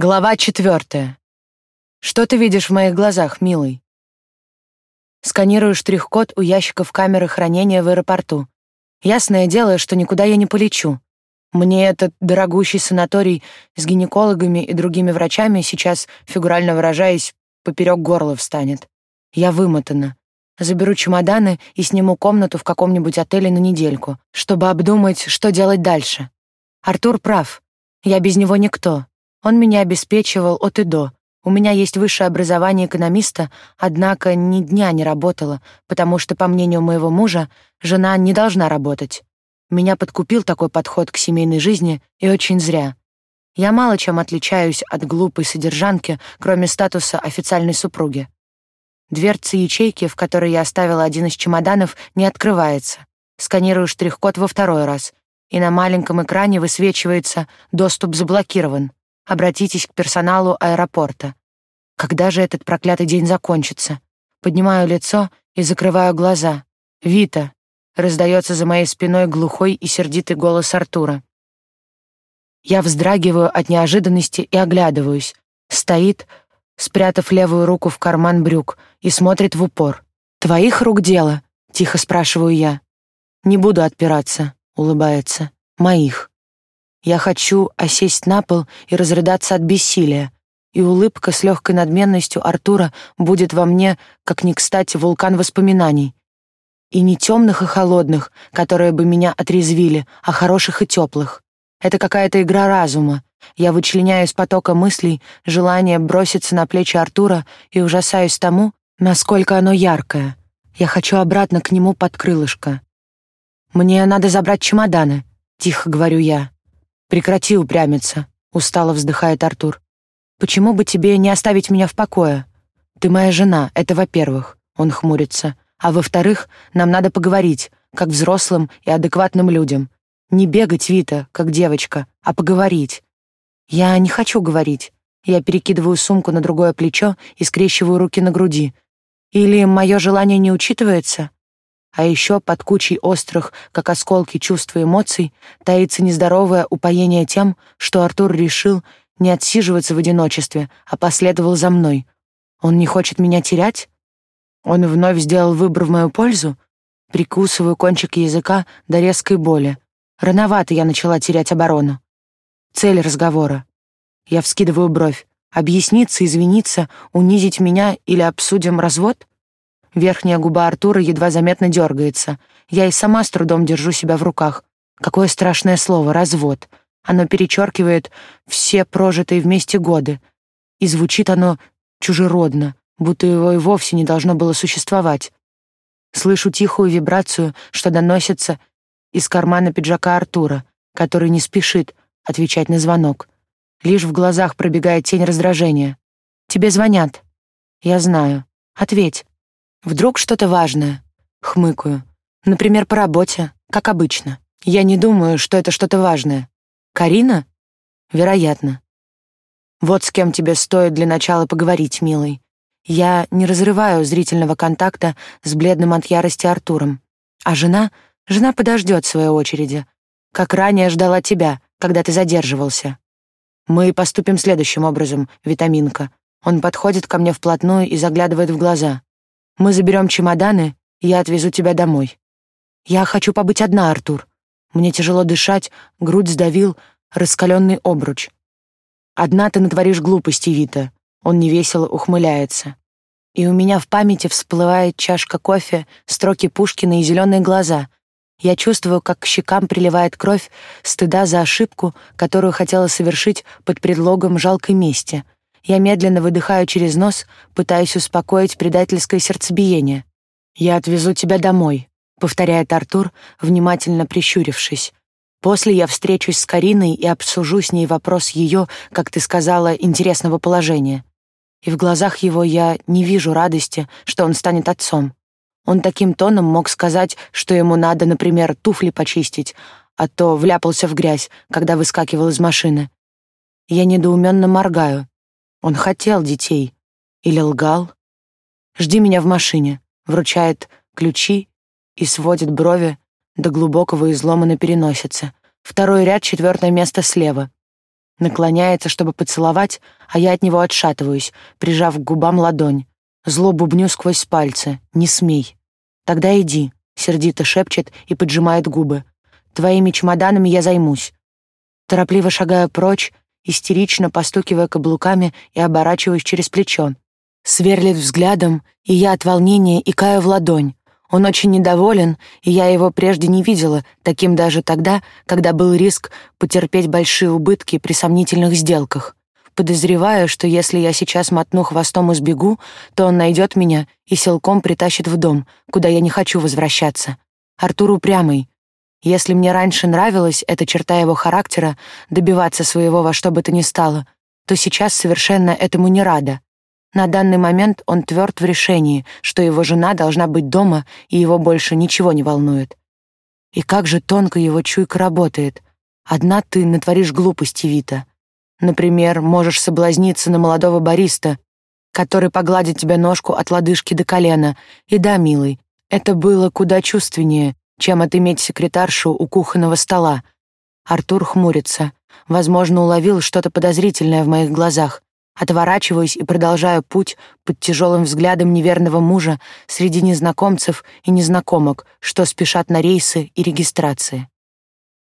Глава четвертая. Что ты видишь в моих глазах, милый? Сканирую штрих-код у ящиков камеры хранения в аэропорту. Ясное дело, что никуда я не полечу. Мне этот дорогущий санаторий с гинекологами и другими врачами сейчас, фигурально выражаясь, поперек горла встанет. Я вымотана. Заберу чемоданы и сниму комнату в каком-нибудь отеле на недельку, чтобы обдумать, что делать дальше. Артур прав. Я без него никто. Он меня обеспечивал от и до. У меня есть высшее образование экономиста, однако ни дня не работала, потому что, по мнению моего мужа, жена не должна работать. Меня подкупил такой подход к семейной жизни, и очень зря. Я мало чем отличаюсь от глупой содержанки, кроме статуса официальной супруги. Дверца ячейки, в которой я оставила один из чемоданов, не открывается. Сканирую штрих-код во второй раз, и на маленьком экране высвечивается «Доступ заблокирован». Обратитесь к персоналу аэропорта. Когда же этот проклятый день закончится? Поднимаю лицо и закрываю глаза. «Вита!» — раздается за моей спиной глухой и сердитый голос Артура. Я вздрагиваю от неожиданности и оглядываюсь. Стоит, спрятав левую руку в карман брюк, и смотрит в упор. «Твоих рук дело?» — тихо спрашиваю я. «Не буду отпираться», — улыбается. «Моих». Я хочу осесть на пол и разрыдаться от бессилия, и улыбка с легкой надменностью Артура будет во мне, как ни кстати, вулкан воспоминаний. И не темных и холодных, которые бы меня отрезвили, а хороших и теплых. Это какая-то игра разума. Я вычленяю из потока мыслей желание броситься на плечи Артура и ужасаюсь тому, насколько оно яркое. Я хочу обратно к нему под крылышко. «Мне надо забрать чемоданы», — тихо говорю я. «Прекрати упрямиться», — устало вздыхает Артур. «Почему бы тебе не оставить меня в покое? Ты моя жена, это во-первых», — он хмурится. «А во-вторых, нам надо поговорить, как взрослым и адекватным людям. Не бегать, Вита, как девочка, а поговорить». «Я не хочу говорить». Я перекидываю сумку на другое плечо и скрещиваю руки на груди. «Или мое желание не учитывается?» А еще под кучей острых, как осколки чувств и эмоций, таится нездоровое упоение тем, что Артур решил не отсиживаться в одиночестве, а последовал за мной. Он не хочет меня терять? Он вновь сделал выбор в мою пользу? Прикусываю кончик языка до резкой боли. Рановато я начала терять оборону. Цель разговора. Я вскидываю бровь. Объясниться, извиниться, унизить меня или обсудим развод? Верхняя губа Артура едва заметно дергается. Я и сама с трудом держу себя в руках. Какое страшное слово «развод». Оно перечеркивает все прожитые вместе годы. И звучит оно чужеродно, будто его и вовсе не должно было существовать. Слышу тихую вибрацию, что доносится из кармана пиджака Артура, который не спешит отвечать на звонок. Лишь в глазах пробегает тень раздражения. «Тебе звонят». «Я знаю. Ответь». Вдруг что-то важное. Хмыкаю. Например, по работе, как обычно. Я не думаю, что это что-то важное. Карина? Вероятно. Вот с кем тебе стоит для начала поговорить, милый. Я не разрываю зрительного контакта с бледным от ярости Артуром. А жена? Жена подождет своей очереди. Как ранее ждала тебя, когда ты задерживался. Мы поступим следующим образом, витаминка. Он подходит ко мне вплотную и заглядывает в глаза. Мы заберем чемоданы, и я отвезу тебя домой. Я хочу побыть одна, Артур. Мне тяжело дышать, грудь сдавил раскаленный обруч. Одна ты натворишь глупости, Вита. Он невесело ухмыляется. И у меня в памяти всплывает чашка кофе, строки Пушкина и зеленые глаза. Я чувствую, как к щекам приливает кровь стыда за ошибку, которую хотела совершить под предлогом жалкой мести — я медленно выдыхаю через нос, пытаясь успокоить предательское сердцебиение. «Я отвезу тебя домой», — повторяет Артур, внимательно прищурившись. «После я встречусь с Кариной и обсужу с ней вопрос ее, как ты сказала, интересного положения». И в глазах его я не вижу радости, что он станет отцом. Он таким тоном мог сказать, что ему надо, например, туфли почистить, а то вляпался в грязь, когда выскакивал из машины. Я недоуменно моргаю. Он хотел детей. Или лгал. «Жди меня в машине», — вручает ключи и сводит брови до глубокого излома на переносице. Второй ряд, четвертое место слева. Наклоняется, чтобы поцеловать, а я от него отшатываюсь, прижав к губам ладонь. Зло бубню сквозь пальцы. «Не смей». «Тогда иди», — сердито шепчет и поджимает губы. «Твоими чемоданами я займусь». Торопливо шагаю прочь, истерично постукивая каблуками и оборачиваюсь через плечо. Сверлит взглядом, и я от волнения икаю в ладонь. Он очень недоволен, и я его прежде не видела, таким даже тогда, когда был риск потерпеть большие убытки при сомнительных сделках. Подозреваю, что если я сейчас мотну хвостом и сбегу, то он найдет меня и силком притащит в дом, куда я не хочу возвращаться. Артур упрямый. Если мне раньше нравилась эта черта его характера, добиваться своего во что бы то ни стало, то сейчас совершенно этому не рада. На данный момент он тверд в решении, что его жена должна быть дома, и его больше ничего не волнует. И как же тонко его чуйка работает. Одна ты натворишь глупости, Вита. Например, можешь соблазниться на молодого бариста, который погладит тебе ножку от лодыжки до колена. И да, милый, это было куда чувственнее, чем отыметь секретаршу у кухонного стола. Артур хмурится. Возможно, уловил что-то подозрительное в моих глазах. Отворачиваюсь и продолжаю путь под тяжелым взглядом неверного мужа среди незнакомцев и незнакомок, что спешат на рейсы и регистрации.